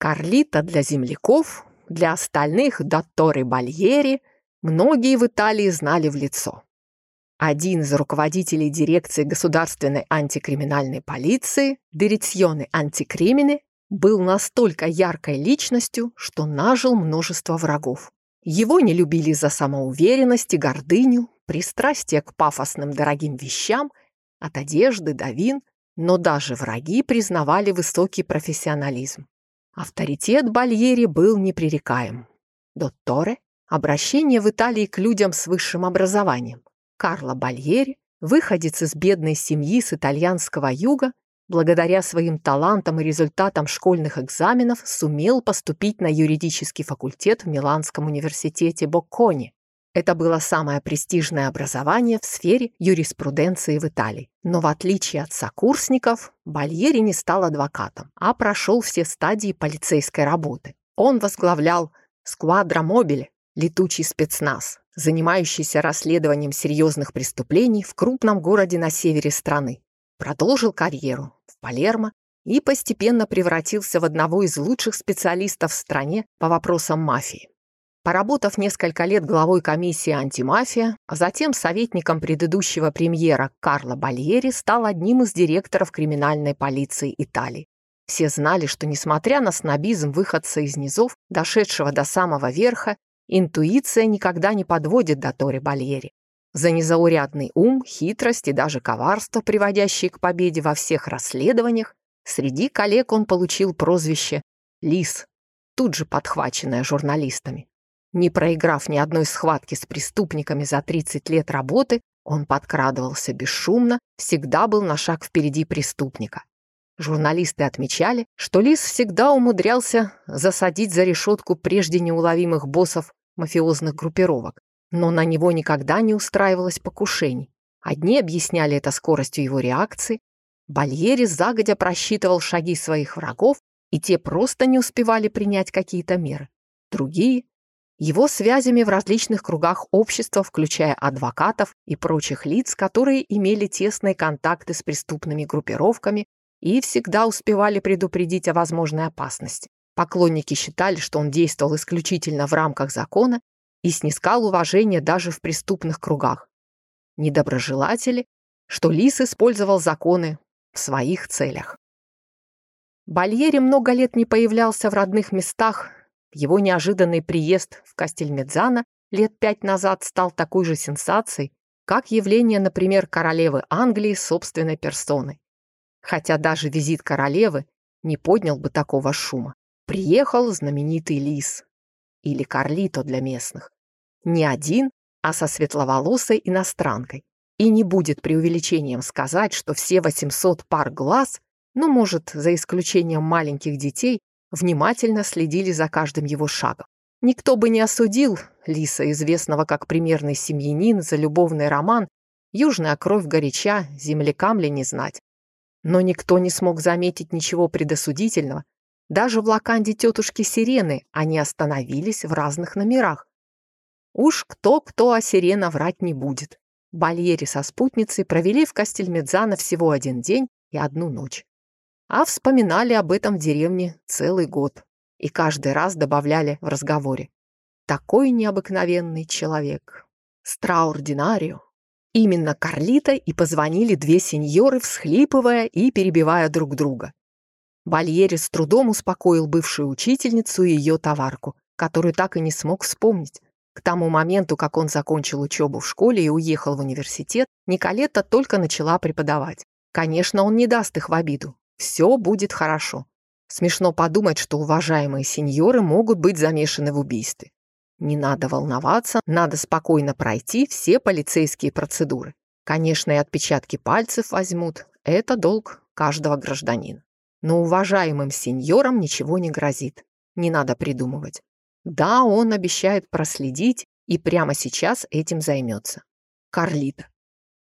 Карлита для земляков, для остальных Дотторе Бальери многие в Италии знали в лицо. Один из руководителей дирекции государственной антикриминальной полиции, Диреционе антикримине, был настолько яркой личностью, что нажил множество врагов. Его не любили за самоуверенность и гордыню, пристрастие к пафосным дорогим вещам, от одежды до вин, но даже враги признавали высокий профессионализм. Авторитет Бальери был непререкаем. Дотторе – обращение в Италии к людям с высшим образованием. Карло Бальери – выходец из бедной семьи с итальянского юга, благодаря своим талантам и результатам школьных экзаменов сумел поступить на юридический факультет в Миланском университете Боккони. Это было самое престижное образование в сфере юриспруденции в Италии. Но в отличие от сокурсников, Бальери не стал адвокатом, а прошел все стадии полицейской работы. Он возглавлял сквадра мобиле, летучий спецназ, занимающийся расследованием серьезных преступлений в крупном городе на севере страны. Продолжил карьеру, Палермо и постепенно превратился в одного из лучших специалистов в стране по вопросам мафии. Поработав несколько лет главой комиссии антимафия, а затем советником предыдущего премьера Карло Бальери стал одним из директоров криминальной полиции Италии. Все знали, что, несмотря на снобизм выходца из низов, дошедшего до самого верха, интуиция никогда не подводит до Тори Бальери. За незаурядный ум, хитрость и даже коварство, приводящие к победе во всех расследованиях, среди коллег он получил прозвище «Лис», тут же подхваченное журналистами. Не проиграв ни одной схватки с преступниками за 30 лет работы, он подкрадывался бесшумно, всегда был на шаг впереди преступника. Журналисты отмечали, что Лис всегда умудрялся засадить за решетку прежде неуловимых боссов мафиозных группировок но на него никогда не устраивалось покушений. Одни объясняли это скоростью его реакции, Бальери загодя просчитывал шаги своих врагов, и те просто не успевали принять какие-то меры. Другие — его связями в различных кругах общества, включая адвокатов и прочих лиц, которые имели тесные контакты с преступными группировками и всегда успевали предупредить о возможной опасности. Поклонники считали, что он действовал исключительно в рамках закона и снискал уважение даже в преступных кругах. Недоброжелатели, что Лис использовал законы в своих целях. Бальери много лет не появлялся в родных местах. Его неожиданный приезд в Кастельмедзано лет пять назад стал такой же сенсацией, как явление, например, королевы Англии собственной персоной. Хотя даже визит королевы не поднял бы такого шума. Приехал знаменитый лис, или Карлито для местных. Не один, а со светловолосой иностранкой. И не будет преувеличением сказать, что все 800 пар глаз, ну, может, за исключением маленьких детей, внимательно следили за каждым его шагом. Никто бы не осудил Лиса, известного как примерный семьянин, за любовный роман, южная кровь горяча, землякам ли не знать. Но никто не смог заметить ничего предосудительного даже в лаканде тетушки Сирены они остановились в разных номерах. Уж кто-кто, а Сирена врать не будет. Бальери со спутницей провели в Кастельмедзано всего один день и одну ночь. А вспоминали об этом в деревне целый год. И каждый раз добавляли в разговоре. Такой необыкновенный человек. Страординарио. Именно Карлита и позвонили две сеньоры, всхлипывая и перебивая друг друга. Бальери с трудом успокоил бывшую учительницу и ее товарку, которую так и не смог вспомнить. К тому моменту, как он закончил учебу в школе и уехал в университет, Николетта только начала преподавать. Конечно, он не даст их в обиду. Все будет хорошо. Смешно подумать, что уважаемые сеньоры могут быть замешаны в убийстве. Не надо волноваться, надо спокойно пройти все полицейские процедуры. Конечно, и отпечатки пальцев возьмут. Это долг каждого гражданина. Но уважаемым сеньорам ничего не грозит. Не надо придумывать. Да, он обещает проследить и прямо сейчас этим займется. Карлита,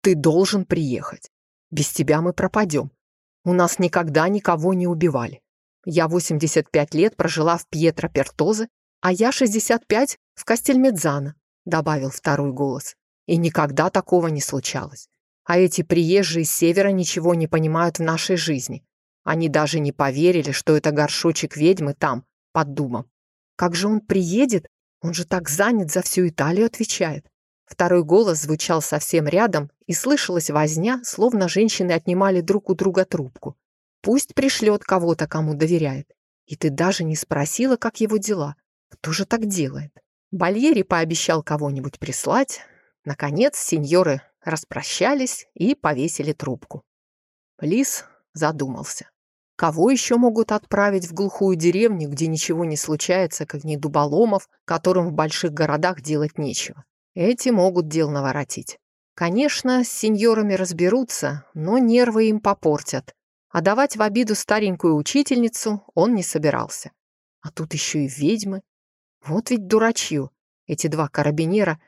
ты должен приехать. Без тебя мы пропадем. У нас никогда никого не убивали. Я 85 лет прожила в Пьетро Пертозе, а я 65 в Кастельмедзано, добавил второй голос. И никогда такого не случалось. А эти приезжие с севера ничего не понимают в нашей жизни. Они даже не поверили, что это горшочек ведьмы там, под думом. Как же он приедет? Он же так занят, за всю Италию отвечает. Второй голос звучал совсем рядом, и слышалась возня, словно женщины отнимали друг у друга трубку. Пусть пришлет кого-то, кому доверяет. И ты даже не спросила, как его дела. Кто же так делает? Бальери пообещал кого-нибудь прислать. Наконец, сеньоры распрощались и повесили трубку. Лис задумался. Кого еще могут отправить в глухую деревню, где ничего не случается, как ни дуболомов, которым в больших городах делать нечего? Эти могут дел наворотить. Конечно, с сеньорами разберутся, но нервы им попортят. А давать в обиду старенькую учительницу он не собирался. А тут еще и ведьмы. Вот ведь дурачью. Эти два карабинера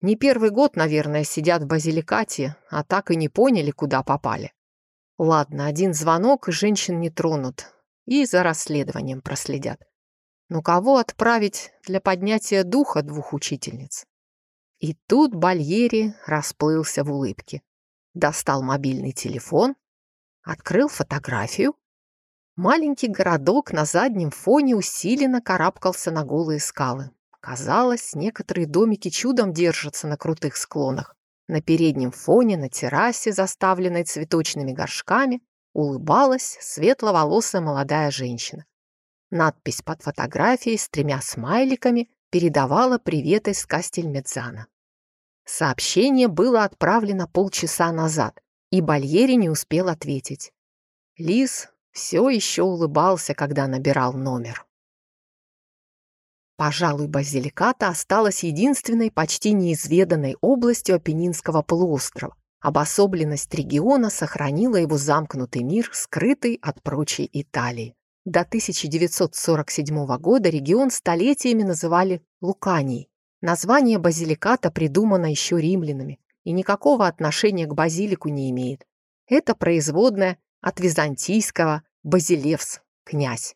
не первый год, наверное, сидят в базиликате, а так и не поняли, куда попали. Ладно, один звонок, и женщин не тронут, и за расследованием проследят. Но кого отправить для поднятия духа двух учительниц? И тут Бальери расплылся в улыбке. Достал мобильный телефон, открыл фотографию. Маленький городок на заднем фоне усиленно карабкался на голые скалы. Казалось, некоторые домики чудом держатся на крутых склонах. На переднем фоне, на террасе, заставленной цветочными горшками, улыбалась светловолосая молодая женщина. Надпись под фотографией с тремя смайликами передавала привет из Кастельмедзана. Сообщение было отправлено полчаса назад, и Бальери не успел ответить. Лис все еще улыбался, когда набирал номер. Пожалуй, Базиликата осталась единственной почти неизведанной областью Апеннинского полуострова. Обособленность региона сохранила его замкнутый мир, скрытый от прочей Италии. До 1947 года регион столетиями называли Луканией. Название базиликата придумано еще римлянами и никакого отношения к базилику не имеет. Это производное от византийского «базилевс» – князь.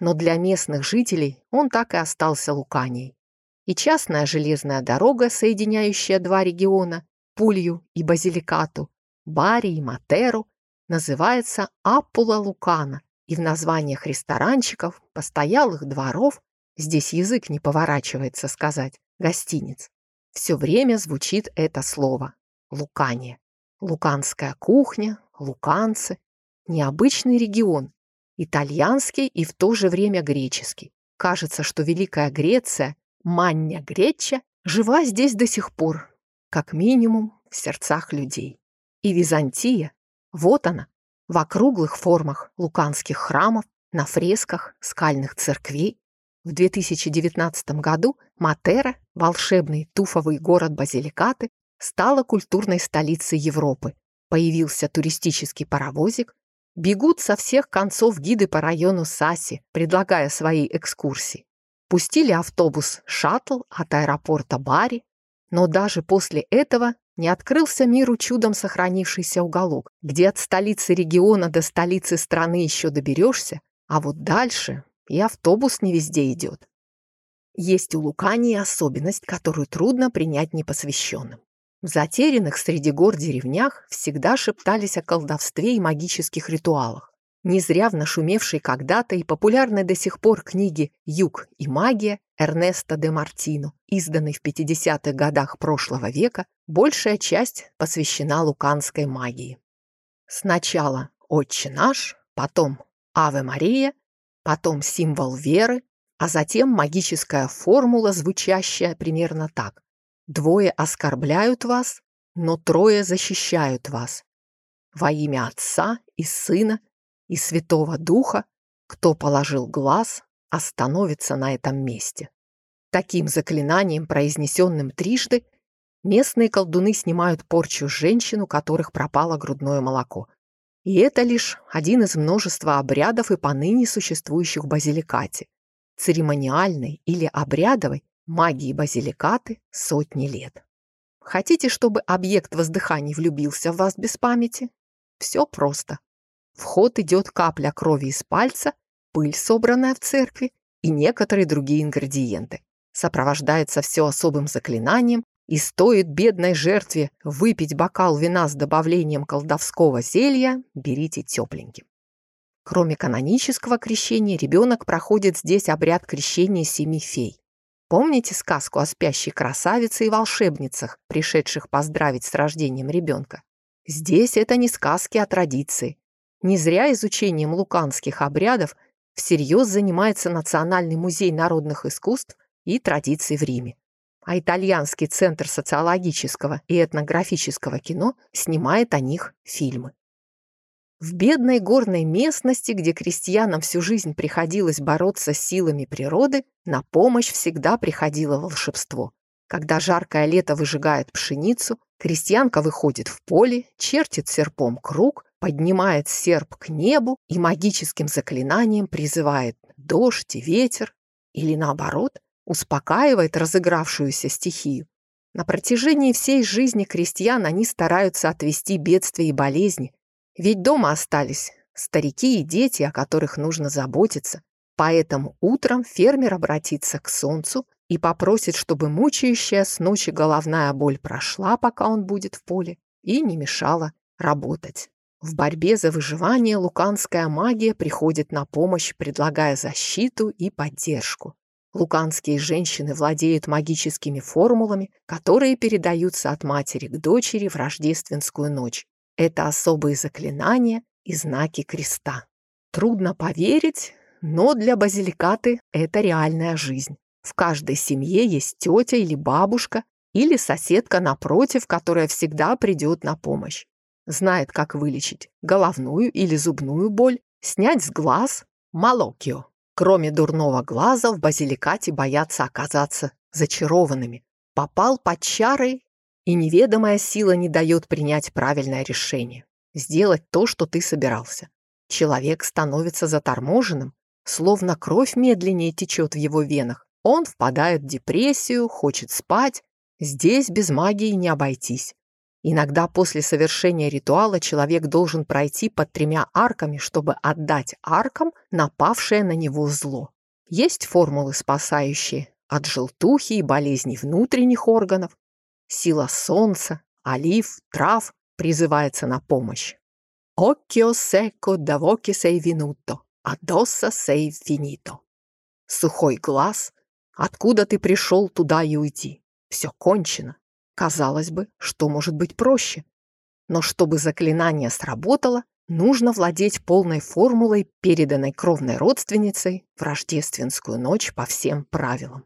Но для местных жителей он так и остался Луканией. И частная железная дорога, соединяющая два региона – Пулью и Базиликату, Бари и Матеру, называется Аппула Лукана и в названиях ресторанчиков, постоялых дворов, здесь язык не поворачивается сказать, гостиниц, все время звучит это слово – Лукания. Луканская кухня, луканцы, необычный регион, итальянский и в то же время греческий. Кажется, что Великая Греция, Мання Греча, жива здесь до сих пор, как минимум в сердцах людей. И Византия, вот она, в округлых формах луканских храмов, на фресках скальных церквей. В 2019 году Матера, волшебный туфовый город Базиликаты, стала культурной столицей Европы. Появился туристический паровозик, бегут со всех концов гиды по району Саси, предлагая свои экскурсии. Пустили автобус «Шаттл» от аэропорта Бари, но даже после этого не открылся миру чудом сохранившийся уголок, где от столицы региона до столицы страны еще доберешься, а вот дальше и автобус не везде идет. Есть у Лукании особенность, которую трудно принять непосвященным. В затерянных среди гор деревнях всегда шептались о колдовстве и магических ритуалах. Не зря в нашумевшей когда-то и популярной до сих пор книге «Юг и магия» Эрнеста де Мартино, изданной в 50-х годах прошлого века, большая часть посвящена луканской магии. Сначала «Отче наш», потом «Аве Мария», потом символ веры, а затем магическая формула, звучащая примерно так. Двое оскорбляют вас, но трое защищают вас. Во имя Отца и Сына и Святого Духа, кто положил глаз, остановится на этом месте. Таким заклинанием, произнесенным трижды, местные колдуны снимают порчу женщин, у которых пропало грудное молоко. И это лишь один из множества обрядов и поныне существующих в базиликате. Церемониальной или обрядовой магии базиликаты сотни лет. Хотите, чтобы объект воздыханий влюбился в вас без памяти? Все просто. В ход идет капля крови из пальца, пыль, собранная в церкви, и некоторые другие ингредиенты. Сопровождается все особым заклинанием, и стоит бедной жертве выпить бокал вина с добавлением колдовского зелья, берите тепленьким. Кроме канонического крещения, ребенок проходит здесь обряд крещения семи фей. Помните сказку о спящей красавице и волшебницах, пришедших поздравить с рождением ребенка? Здесь это не сказки, а традиции. Не зря изучением луканских обрядов всерьез занимается Национальный музей народных искусств и традиций в Риме. А итальянский центр социологического и этнографического кино снимает о них фильмы. В бедной горной местности, где крестьянам всю жизнь приходилось бороться с силами природы, на помощь всегда приходило волшебство. Когда жаркое лето выжигает пшеницу, крестьянка выходит в поле, чертит серпом круг, поднимает серп к небу и магическим заклинанием призывает дождь и ветер, или наоборот, успокаивает разыгравшуюся стихию. На протяжении всей жизни крестьян они стараются отвести бедствия и болезни, ведь дома остались старики и дети, о которых нужно заботиться. Поэтому утром фермер обратится к солнцу и попросит, чтобы мучающая с ночи головная боль прошла, пока он будет в поле, и не мешала работать. В борьбе за выживание луканская магия приходит на помощь, предлагая защиту и поддержку. Луканские женщины владеют магическими формулами, которые передаются от матери к дочери в рождественскую ночь. Это особые заклинания и знаки креста. Трудно поверить, но для базиликаты это реальная жизнь. В каждой семье есть тетя или бабушка, или соседка напротив, которая всегда придет на помощь. Знает, как вылечить головную или зубную боль, снять с глаз малокио. Кроме дурного глаза, в базиликате боятся оказаться зачарованными. Попал под чары и неведомая сила не дает принять правильное решение, сделать то, что ты собирался. Человек становится заторможенным, словно кровь медленнее течет в его венах. Он впадает в депрессию, хочет спать. Здесь без магии не обойтись. Иногда после совершения ритуала человек должен пройти под тремя арками, чтобы отдать аркам напавшее на него зло. Есть формулы, спасающие от желтухи и болезней внутренних органов, Сила солнца, олив, трав призывается на помощь. «Occhio secco da voce sei venuto, addossa sei finito». Сухой глаз, откуда ты пришел, туда и уйти. Все кончено. Казалось бы, что может быть проще? Но чтобы заклинание сработало, нужно владеть полной формулой, переданной кровной родственницей в рождественскую ночь по всем правилам.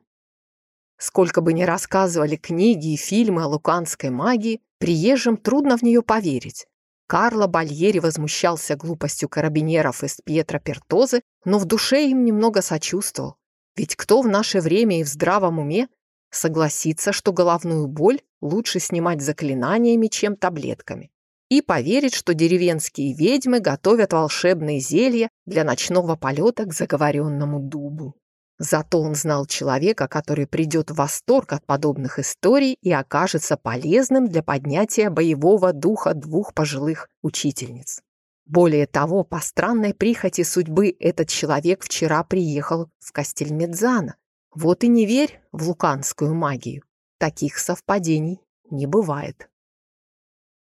Сколько бы ни рассказывали книги и фильмы о луканской магии, приезжим трудно в нее поверить. Карло Бальери возмущался глупостью карабинеров из Пьетро Пертозы, но в душе им немного сочувствовал. Ведь кто в наше время и в здравом уме согласится, что головную боль лучше снимать заклинаниями, чем таблетками? И поверит, что деревенские ведьмы готовят волшебные зелья для ночного полета к заговоренному дубу. Зато он знал человека, который придет в восторг от подобных историй и окажется полезным для поднятия боевого духа двух пожилых учительниц. Более того, по странной прихоти судьбы этот человек вчера приехал в Кастельмедзана. Вот и не верь в луканскую магию. Таких совпадений не бывает.